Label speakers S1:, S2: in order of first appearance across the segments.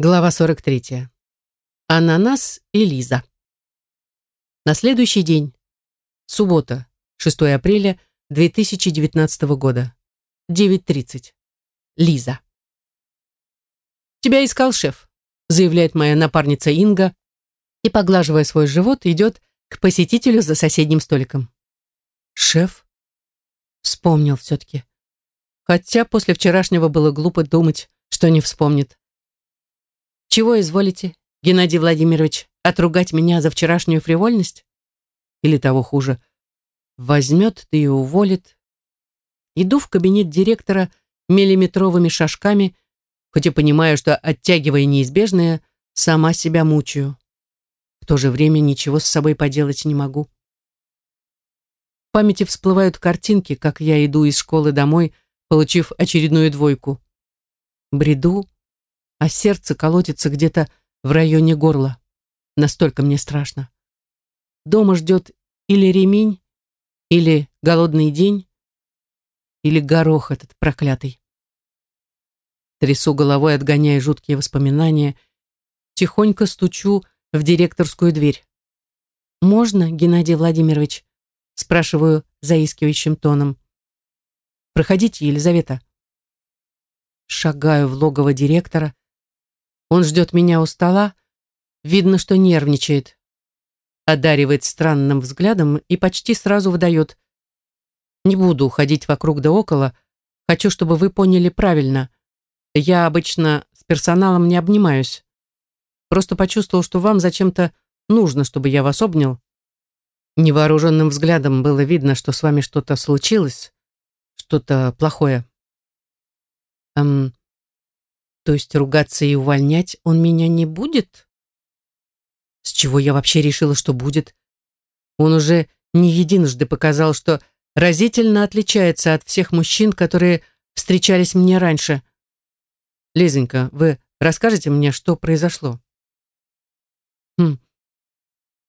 S1: Глава 43. Ананас и Лиза. На следующий день. Суббота, 6 апреля 2019 года. 9.30. Лиза. «Тебя искал шеф», заявляет моя напарница Инга и, поглаживая свой живот, идет к посетителю за соседним столиком. «Шеф?» Вспомнил все-таки. Хотя после вчерашнего было глупо думать, что не вспомнит. Чего изволите, Геннадий Владимирович, отругать меня за вчерашнюю фривольность? Или того хуже, возьмет да и уволит. Иду в кабинет директора миллиметровыми шажками, хоть и понимаю, что, оттягивая неизбежное, сама себя мучаю. В то же время ничего с собой поделать не могу. В памяти всплывают картинки, как я иду из школы домой, получив очередную двойку. Бреду, а сердце колотится где-то в районе горла. Настолько мне страшно. Дома ждет или ремень, или голодный день, или горох этот проклятый. Трясу головой, отгоняя жуткие воспоминания, тихонько стучу в директорскую дверь. «Можно, Геннадий Владимирович?» спрашиваю заискивающим тоном. «Проходите, Елизавета». Шагаю в логово директора, он ждет меня у стола, видно, что нервничает. Одаривает странным взглядом и почти сразу выдает. Не буду ходить вокруг да около, хочу, чтобы вы поняли правильно. Я обычно с персоналом не обнимаюсь. Просто почувствовал, что вам зачем-то нужно, чтобы я вас обнял. Невооруженным взглядом было видно, что с вами что-то случилось, что-то плохое. Эм, то есть ругаться и увольнять он меня не будет? С чего я вообще решила, что будет? Он уже не единожды показал, что разительно отличается от всех мужчин, которые встречались мне раньше. Лизонька, вы расскажете мне, что произошло? Хм.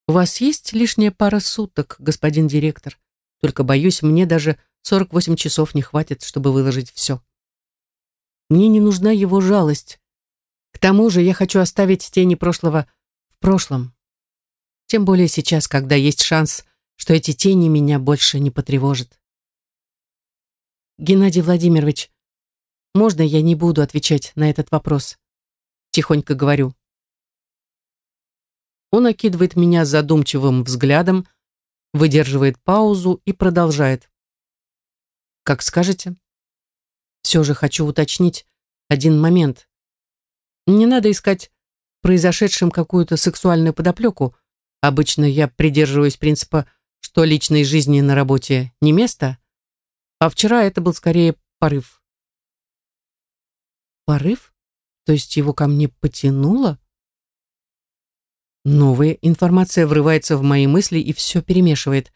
S1: У вас есть лишняя пара суток, господин директор? Только, боюсь, мне даже 48 часов не хватит, чтобы выложить все. Мне не нужна его жалость. К тому же я хочу оставить тени прошлого в прошлом. Тем более сейчас, когда есть шанс, что эти тени меня больше не потревожат. Геннадий Владимирович, можно я не буду отвечать на этот вопрос? Тихонько говорю. Он окидывает меня задумчивым взглядом, выдерживает паузу и продолжает. Как скажете все же хочу уточнить один момент. Не надо искать произошедшим какую-то сексуальную подоплеку. Обычно я придерживаюсь принципа, что личной жизни на работе не место, а вчера это был скорее порыв. Порыв? То есть его ко мне потянуло? Новая информация врывается в мои мысли и все перемешивает.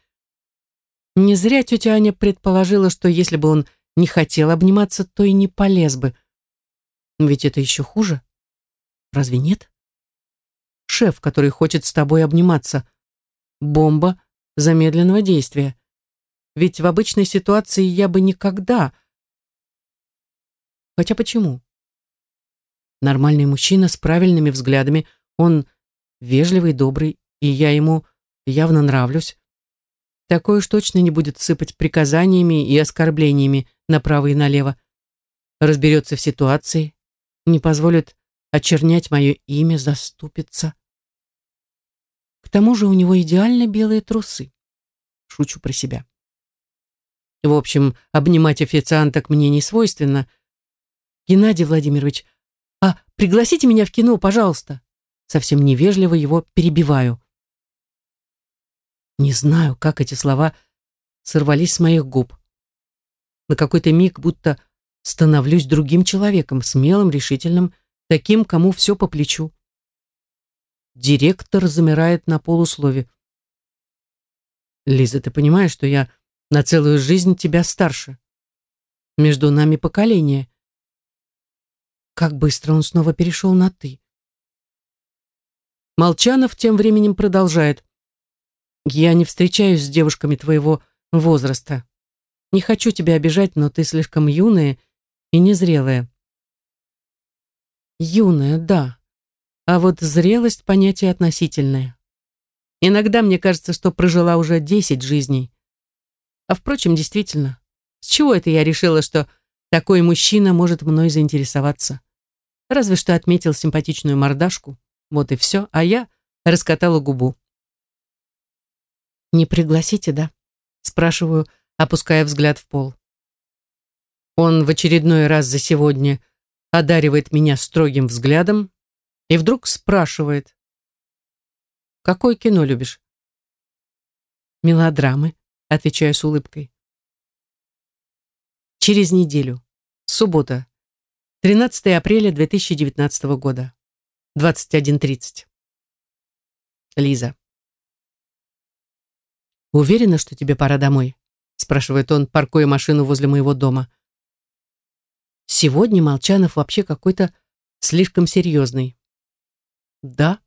S1: Не зря тетя Аня предположила, что если бы он не хотел обниматься, то и не полез бы. Ведь это еще хуже. Разве нет? Шеф, который хочет с тобой обниматься. Бомба замедленного действия. Ведь в обычной ситуации я бы никогда... Хотя почему? Нормальный мужчина с правильными взглядами, он вежливый, добрый, и я ему явно нравлюсь. Такой уж точно не будет сыпать приказаниями и оскорблениями направо и налево. Разберется в ситуации, не позволит очернять мое имя, заступиться. К тому же у него идеально белые трусы. Шучу про себя. В общем, обнимать официанток мне не свойственно. Геннадий Владимирович, а пригласите меня в кино, пожалуйста. Совсем невежливо его перебиваю. Не знаю, как эти слова сорвались с моих губ. На какой-то миг будто становлюсь другим человеком, смелым, решительным, таким, кому все по плечу. Директор замирает на полуслове. «Лиза, ты понимаешь, что я на целую жизнь тебя старше? Между нами поколение». Как быстро он снова перешел на «ты». Молчанов тем временем продолжает. Я не встречаюсь с девушками твоего возраста. Не хочу тебя обижать, но ты слишком юная и незрелая. Юная, да. А вот зрелость — понятие относительное. Иногда мне кажется, что прожила уже десять жизней. А впрочем, действительно, с чего это я решила, что такой мужчина может мной заинтересоваться? Разве что отметил симпатичную мордашку, вот и все, а я раскатала губу. «Не пригласите, да?» спрашиваю, опуская взгляд в пол. Он в очередной раз за сегодня одаривает меня строгим взглядом и вдруг спрашивает. «Какое кино любишь?» «Мелодрамы», — отвечаю с улыбкой. Через неделю. Суббота. 13 апреля 2019 года. 21.30. Лиза. «Уверена, что тебе пора домой?» Спрашивает он, паркуя машину возле моего дома. Сегодня Молчанов вообще какой-то слишком серьезный. «Да»,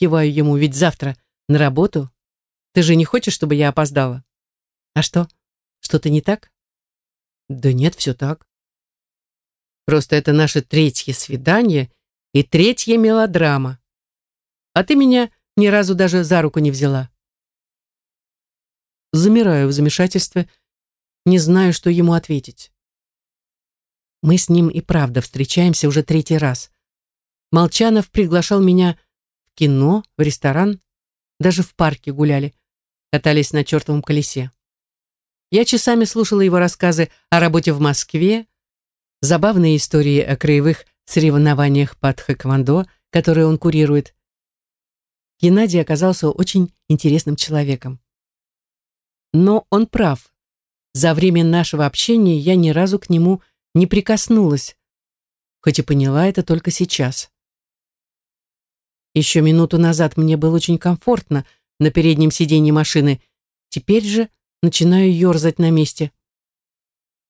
S1: киваю ему, ведь завтра на работу. Ты же не хочешь, чтобы я опоздала? А что? Что-то не так? Да нет, все так. Просто это наше третье свидание и третья мелодрама. А ты меня ни разу даже за руку не взяла. Замираю в замешательстве, не знаю, что ему ответить. Мы с ним и правда встречаемся уже третий раз. Молчанов приглашал меня в кино, в ресторан, даже в парке гуляли, катались на чертовом колесе. Я часами слушала его рассказы о работе в Москве, забавные истории о краевых соревнованиях по тхэквондо, которые он курирует. Геннадий оказался очень интересным человеком. Но он прав. За время нашего общения я ни разу к нему не прикоснулась, хоть и поняла это только сейчас. Еще минуту назад мне было очень комфортно на переднем сиденье машины, теперь же начинаю ерзать на месте.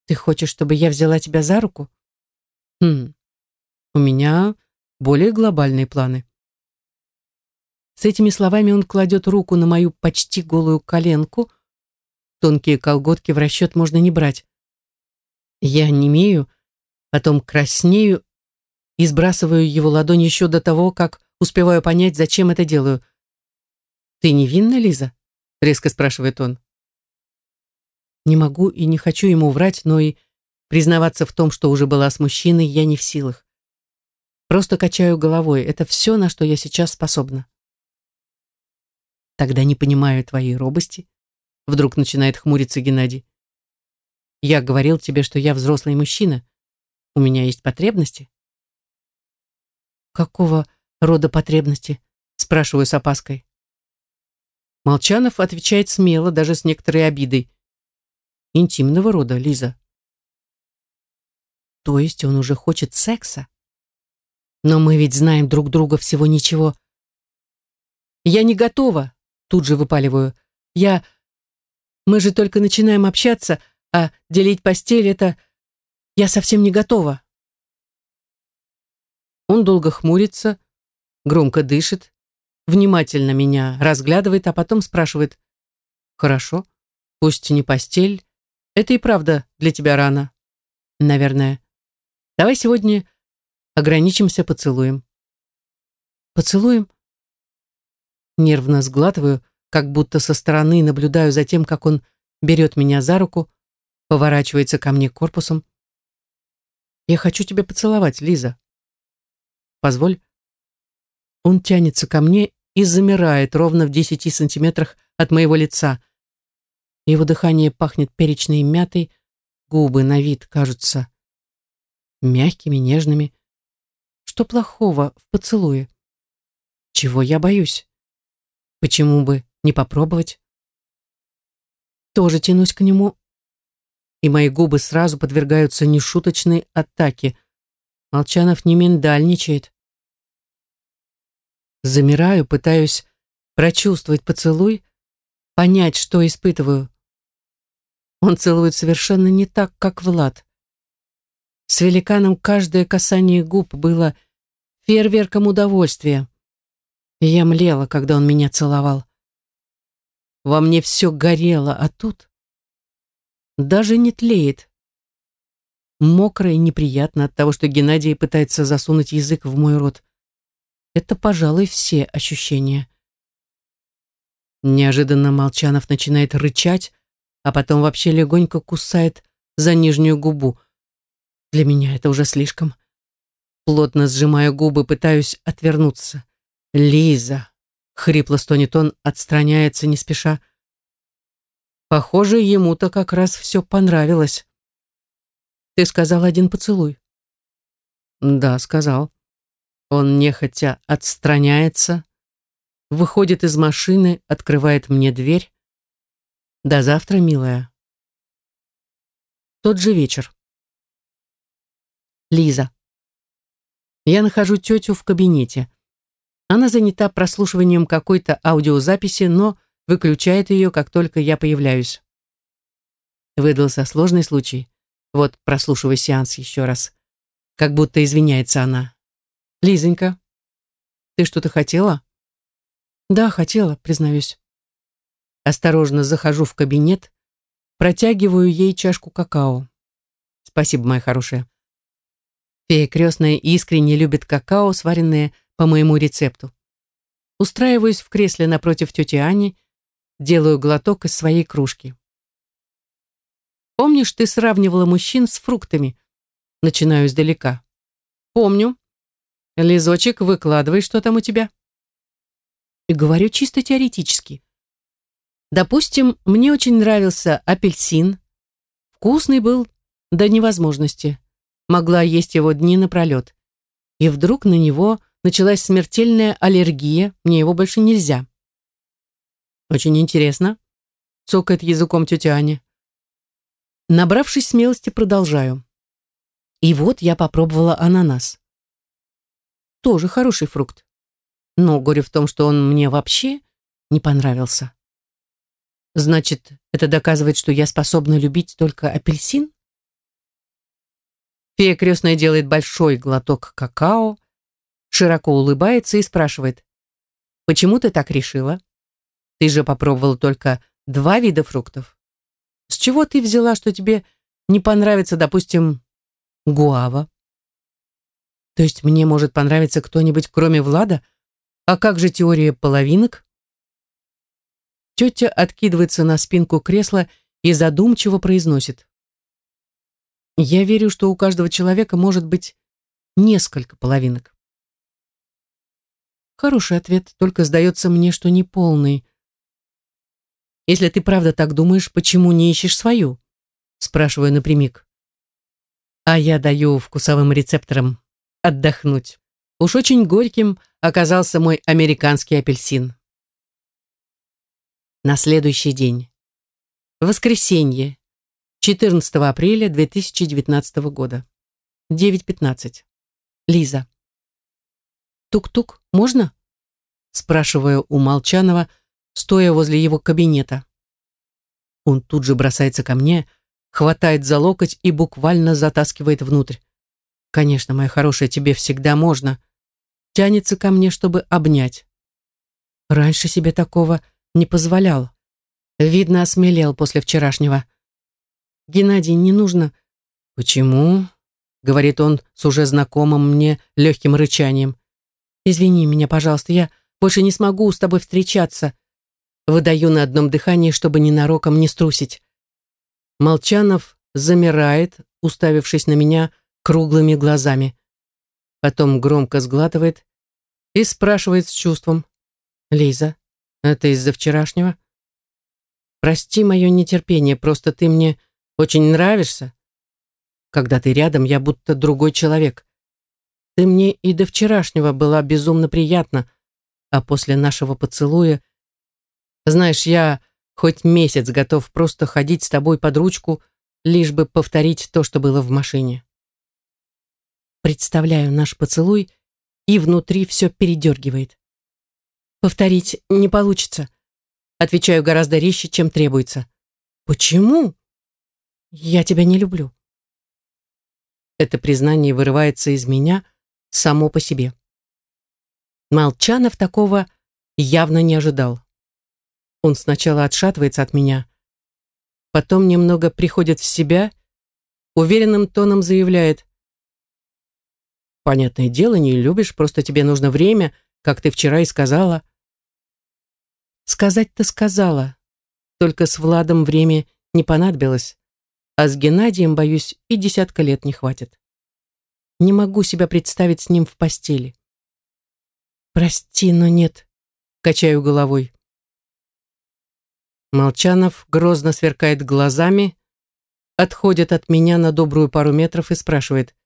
S1: Ты хочешь, чтобы я взяла тебя за руку? Хм, у меня более глобальные планы. С этими словами он кладет руку на мою почти голую коленку, Тонкие колготки в расчет можно не брать. Я немею, потом краснею и сбрасываю его ладонь еще до того, как успеваю понять, зачем это делаю. «Ты невинна, Лиза?» — резко спрашивает он. Не могу и не хочу ему врать, но и признаваться в том, что уже была с мужчиной, я не в силах. Просто качаю головой. Это все, на что я сейчас способна. Тогда не понимаю твоей робости. Вдруг начинает хмуриться Геннадий. Я говорил тебе, что я взрослый мужчина. У меня есть потребности. Какого рода потребности? Спрашиваю с опаской. Молчанов отвечает смело, даже с некоторой обидой. Интимного рода, Лиза. То есть он уже хочет секса? Но мы ведь знаем друг друга всего ничего. Я не готова, тут же выпаливаю. Я мы же только начинаем общаться, а делить постель — это... Я совсем не готова. Он долго хмурится, громко дышит, внимательно меня разглядывает, а потом спрашивает. «Хорошо, пусть не постель. Это и правда для тебя рано. Наверное. Давай сегодня ограничимся поцелуем». «Поцелуем?» Нервно сглатываю, как будто со стороны наблюдаю за тем, как он берет меня за руку, поворачивается ко мне корпусом. «Я хочу тебя поцеловать, Лиза». «Позволь». Он тянется ко мне и замирает ровно в десяти сантиметрах от моего лица. Его дыхание пахнет перечной мятой, губы на вид кажутся мягкими, нежными. Что плохого в поцелуе? Чего я боюсь? Почему бы не попробовать? Тоже тянусь к нему, и мои губы сразу подвергаются нешуточной атаке. Молчанов не миндальничает. Замираю, пытаюсь прочувствовать поцелуй, понять, что испытываю. Он целует совершенно не так, как Влад. С великаном каждое касание губ было фейерверком удовольствия. Я млела, когда он меня целовал. Во мне все горело, а тут даже не тлеет. Мокро и неприятно от того, что Геннадий пытается засунуть язык в мой рот. Это, пожалуй, все ощущения. Неожиданно Молчанов начинает рычать, а потом вообще легонько кусает за нижнюю губу. Для меня это уже слишком. Плотно сжимая губы, пытаюсь отвернуться. «Лиза!» — хрипло стонет он, отстраняется не спеша. Похоже, ему-то как раз все понравилось. «Ты сказал один поцелуй?» «Да, сказал». Он нехотя отстраняется, выходит из машины, открывает мне дверь. «До завтра, милая». Тот же вечер. Лиза. Я нахожу тетю в кабинете. Она занята прослушиванием какой-то аудиозаписи, но выключает ее, как только я появляюсь. Выдался сложный случай. Вот, прослушивай сеанс еще раз. Как будто извиняется она. Лизонька, ты что-то хотела? Да, хотела, признаюсь. Осторожно захожу в кабинет, протягиваю ей чашку какао. Спасибо, моя хорошая. Фея крестная искренне любит какао, сваренное по моему рецепту. Устраиваюсь в кресле напротив тети Ани, делаю глоток из своей кружки. Помнишь, ты сравнивала мужчин с фруктами? Начинаю издалека. Помню. Лизочек, выкладывай, что там у тебя. И говорю чисто теоретически. Допустим, мне очень нравился апельсин. Вкусный был до невозможности могла есть его дни напролет. И вдруг на него началась смертельная аллергия, мне его больше нельзя. Очень интересно, цокает языком тетя Аня. Набравшись смелости, продолжаю. И вот я попробовала ананас. Тоже хороший фрукт. Но горе в том, что он мне вообще не понравился. Значит, это доказывает, что я способна любить только апельсин? Фея крестная делает большой глоток какао, широко улыбается и спрашивает, «Почему ты так решила? Ты же попробовала только два вида фруктов. С чего ты взяла, что тебе не понравится, допустим, гуава? То есть мне может понравиться кто-нибудь, кроме Влада? А как же теория половинок?» Тетя откидывается на спинку кресла и задумчиво произносит. Я верю, что у каждого человека может быть несколько половинок. Хороший ответ, только сдается мне, что не полный. Если ты правда так думаешь, почему не ищешь свою? Спрашиваю напрямик. А я даю вкусовым рецепторам отдохнуть. Уж очень горьким оказался мой американский апельсин. На следующий день. Воскресенье, 14 апреля 2019 года. 9.15. Лиза. «Тук-тук, можно?» Спрашиваю у Молчанова, стоя возле его кабинета. Он тут же бросается ко мне, хватает за локоть и буквально затаскивает внутрь. «Конечно, моя хорошая, тебе всегда можно». Тянется ко мне, чтобы обнять. Раньше себе такого не позволял. Видно, осмелел после вчерашнего. Геннадий, не нужно. Почему? Говорит он с уже знакомым мне легким рычанием. Извини меня, пожалуйста, я больше не смогу с тобой встречаться. Выдаю на одном дыхании, чтобы ненароком не струсить. Молчанов замирает, уставившись на меня круглыми глазами. Потом громко сглатывает и спрашивает с чувством. «Лиза, это из-за вчерашнего?» «Прости мое нетерпение, просто ты мне очень нравишься. Когда ты рядом, я будто другой человек. Ты мне и до вчерашнего была безумно приятна, а после нашего поцелуя... Знаешь, я хоть месяц готов просто ходить с тобой под ручку, лишь бы повторить то, что было в машине. Представляю наш поцелуй, и внутри все передергивает. Повторить не получится. Отвечаю гораздо резче, чем требуется. Почему? Я тебя не люблю. Это признание вырывается из меня само по себе. Молчанов такого явно не ожидал. Он сначала отшатывается от меня, потом немного приходит в себя, уверенным тоном заявляет Понятное дело, не любишь, просто тебе нужно время, как ты вчера и сказала. Сказать-то сказала. Только с Владом время не понадобилось, а с Геннадием, боюсь, и десятка лет не хватит. Не могу себя представить с ним в постели. Прости, но нет. Качаю головой. Молчанов грозно сверкает глазами, отходит от меня на добрую пару метров и спрашивает.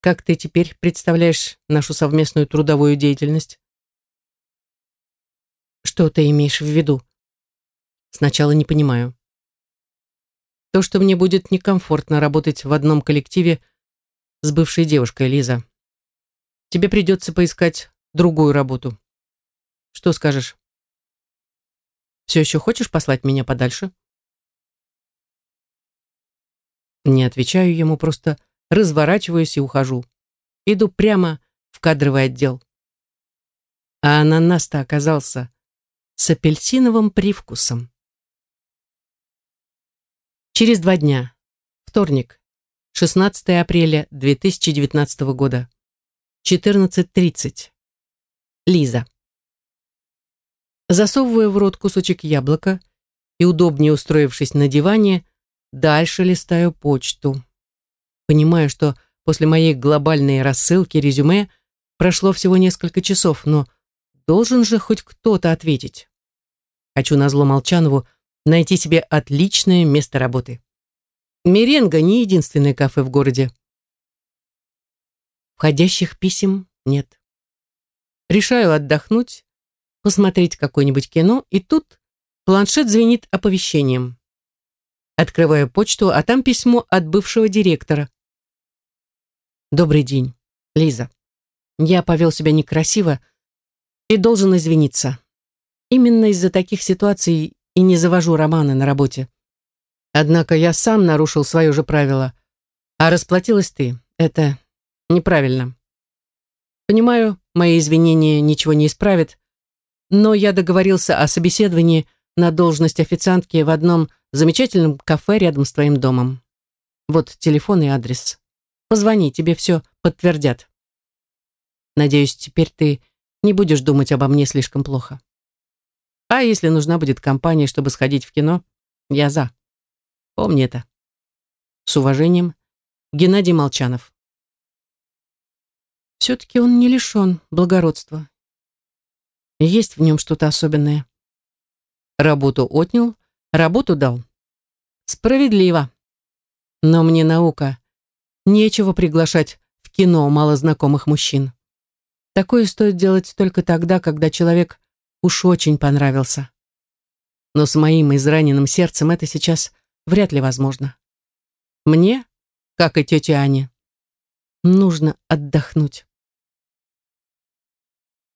S1: «Как ты теперь представляешь нашу совместную трудовую деятельность?» «Что ты имеешь в виду?» «Сначала не понимаю». «То, что мне будет некомфортно работать в одном коллективе с бывшей девушкой, Лиза. Тебе придется поискать другую работу. Что скажешь?» Все еще хочешь послать меня подальше?» Не отвечаю ему, просто разворачиваюсь и ухожу. Иду прямо в кадровый отдел. А ананас-то оказался с апельсиновым привкусом. Через два дня. Вторник. 16 апреля 2019 года. 14.30. Лиза. Засовываю в рот кусочек яблока и, удобнее устроившись на диване, дальше листаю почту. Понимаю, что после моей глобальной рассылки резюме прошло всего несколько часов, но должен же хоть кто-то ответить. Хочу назло Молчанову найти себе отличное место работы. Меренга не единственное кафе в городе. Входящих писем нет. Решаю отдохнуть посмотреть какое-нибудь кино, и тут планшет звенит оповещением. Открываю почту, а там письмо от бывшего директора. «Добрый день, Лиза. Я повел себя некрасиво и должен извиниться. Именно из-за таких ситуаций и не завожу романы на работе. Однако я сам нарушил свое же правило, а расплатилась ты. Это неправильно. Понимаю, мои извинения ничего не исправят, но я договорился о собеседовании на должность официантки в одном замечательном кафе рядом с твоим домом. Вот телефон и адрес. Позвони, тебе все подтвердят. Надеюсь, теперь ты не будешь думать обо мне слишком плохо. А если нужна будет компания, чтобы сходить в кино, я за. Помни это. С уважением, Геннадий Молчанов. Все-таки он не лишен благородства есть в нем что-то особенное. Работу отнял, работу дал. Справедливо. Но мне наука. Нечего приглашать в кино малознакомых мужчин. Такое стоит делать только тогда, когда человек уж очень понравился. Но с моим израненным сердцем это сейчас вряд ли возможно. Мне, как и тете Ане, нужно отдохнуть.